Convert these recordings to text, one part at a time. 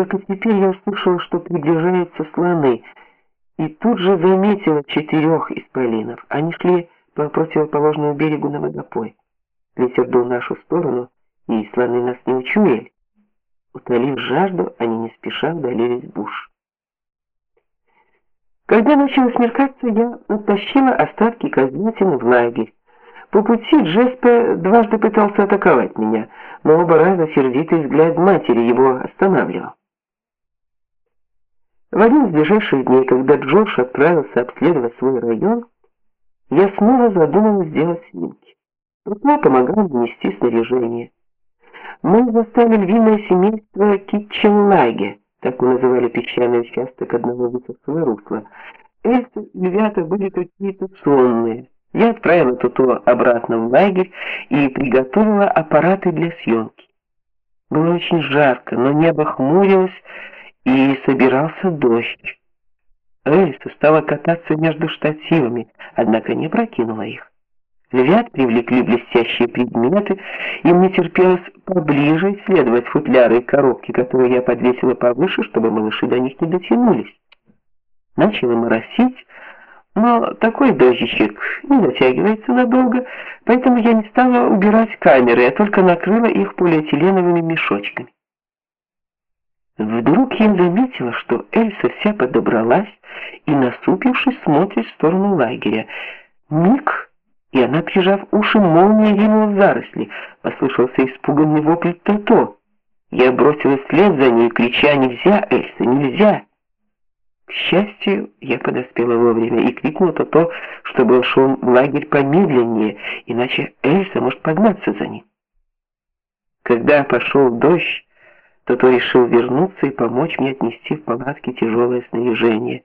Только теперь я услышала, что приближаются слоны, и тут же заметила четырех исполинов. Они шли по противоположному берегу на водопой. Ветер дул в нашу сторону, и слоны нас не учуяли. Утолив жажду, они не спеша удалились в буш. Когда начало смеркаться, я оттащила остатки козлятины в лагерь. По пути Джеспе дважды пытался атаковать меня, но оба раза сердитый взгляд матери его останавливал. В один из ближайших дней, когда Джош отправился обследовать свой район, я снова задумалась сделать снимки. Рукла помогала нести снаряжение. Мы застали львиное семейство Китченлаге, так мы называли песчаный участок одного высохшего русла. Эти львята были какие-то сонные. Я отправила Туту обратно в лагерь и приготовила аппараты для съемки. Было очень жарко, но небо хмурилось, и собирался дождь. Эльса стала кататься между штативами, однако не прокинула их. Львят привлекли блестящие предметы, и мне терпелось поближе исследовать футляры и коробки, которые я подвесила повыше, чтобы малыши до них не дотянулись. Начало моросить, но такой дождичек не затягивается надолго, поэтому я не стала убирать камеры, а только накрыла их полиэтиленовыми мешочками. Вдруг я заметила, что Эльса вся подобралась и, насупившись, смотрит в сторону лагеря. Миг и она, прижав уши, молнией ринула в заросли. Послышался испуганный вопль Тото. Я бросилась вслед за ней, крича «Нельзя, Эльса, нельзя!» К счастью, я подоспела вовремя и крикнула Тото, чтобы он шел в лагерь помедленнее, иначе Эльса может погнаться за ним. Когда пошел дождь, Тото решил вернуться и помочь мне отнести в палатке тяжелое снаряжение.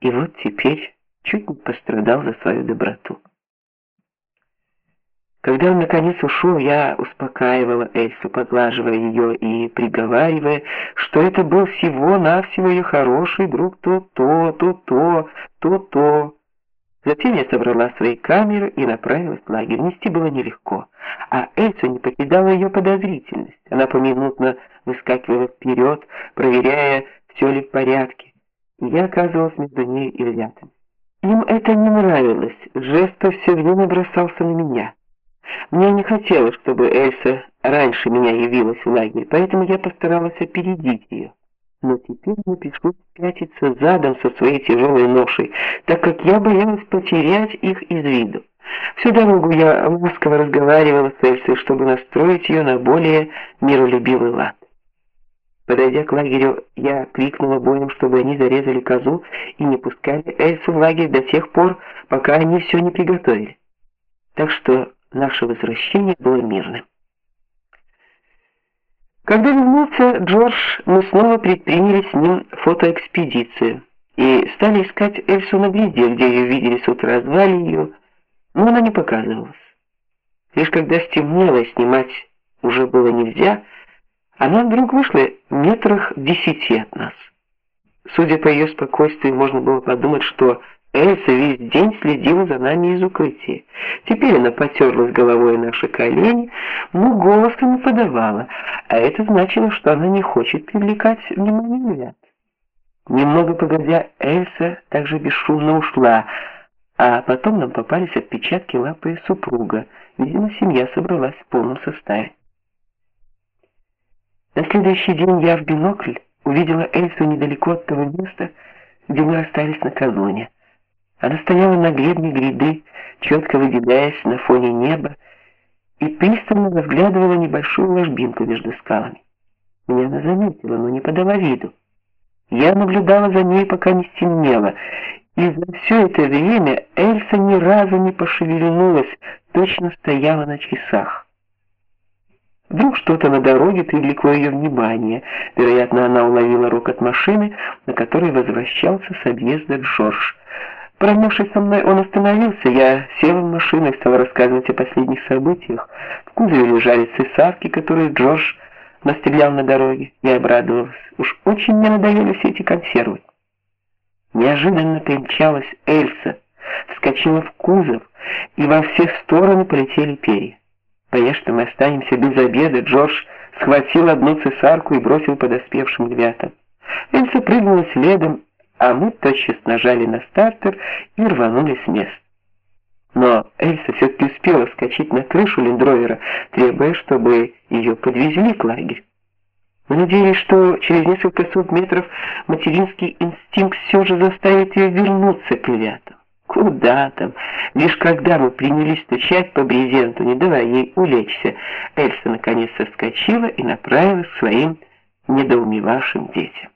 И вот теперь чуть не пострадал за свою доброту. Когда он наконец ушел, я успокаивала Эльсу, поглаживая ее и приговаривая, что это был всего-навсего ее хороший друг то-то, то-то, то-то. Затем я собрала свои камеры и направилась в лагерь. Нести было нелегко, а Эльсу не покидала ее подозрительность. Она поминутно выскакивала вперед, проверяя, все ли в порядке. Я оказывалась между ней и ребятами. Им это не нравилось. Жесто все время бросался на меня. Мне не хотелось, чтобы Эльса раньше меня явилась в лагерь, поэтому я постаралась опередить ее. Но теперь мне пришлось пятиться задом со своей тяжелой ношей, так как я боялась потерять их из виду. Всю дорогу я ласково разговаривала с Эльсой, чтобы настроить ее на более миролюбивый лад. Подойдя к лагерю, я крикнула боем, чтобы они зарезали козу и не пускали Эльсу в лагерь до тех пор, пока они все не приготовили. Так что наше возвращение было мирным. Когда вернулся Джордж, мы снова предприняли с ним фотоэкспедицию и стали искать Эльсу на гряде, где ее видели с утра, звали ее, но она не показывалась. Лишь когда стемнело, снимать уже было нельзя, она вдруг вышла метрах десяти от нас. Судя по ее спокойствию, можно было подумать, что Эльса весь день следила за нами из укрытия. Теперь она потерлась головой наши колени, но голоса не подавала, а это значило, что она не хочет привлекать внимание ребят. Немного погодя, Эльса также бесшумно ушла, а потом нам попались отпечатки лапы супруга. Видимо, семья собралась в полном составе. На следующий день я в бинокль увидела Эльсу недалеко от того места, где мы остались накануне. Она стояла на гребне гряды, четко выделяясь на фоне неба, и пристально разглядывала небольшую ложбинку между скалами. Меня она заметила, но не подала виду. Я наблюдала за ней, пока не стемнело, и за все это время Эльса ни разу не пошевельнулась, точно стояла на часах. Вдруг что-то на дороге привлекло ее внимание. Вероятно, она уловила рокот машины, на которой возвращался с объезда Джордж. Поравнявшись со мной, он остановился. Я села в машину и стала рассказывать о последних событиях. В кузове лежали цесарки, которые Джордж настрелял на дороге. Я обрадовалась. Уж очень мне надоели все эти консервы. Неожиданно примчалась Эльса, вскочила в кузов, и во все стороны полетели перья. Боясь, что мы останемся без обеда, Джордж схватил одну цесарку и бросил подоспевшим львятам. Эльса прыгнула следом, а мы тотчас нажали на стартер и рванули с места. Но Эльса все-таки успела скачать на крышу лендровера, требуя, чтобы ее подвезли к лагерю. Мы надеялись, что через несколько сот метров материнский инстинкт все же заставит ее вернуться к львятам. Куда там? Лишь когда мы принялись стучать по брезенту, не давая ей улечься, Эльса наконец соскочила и направилась к своим недоумевавшим детям.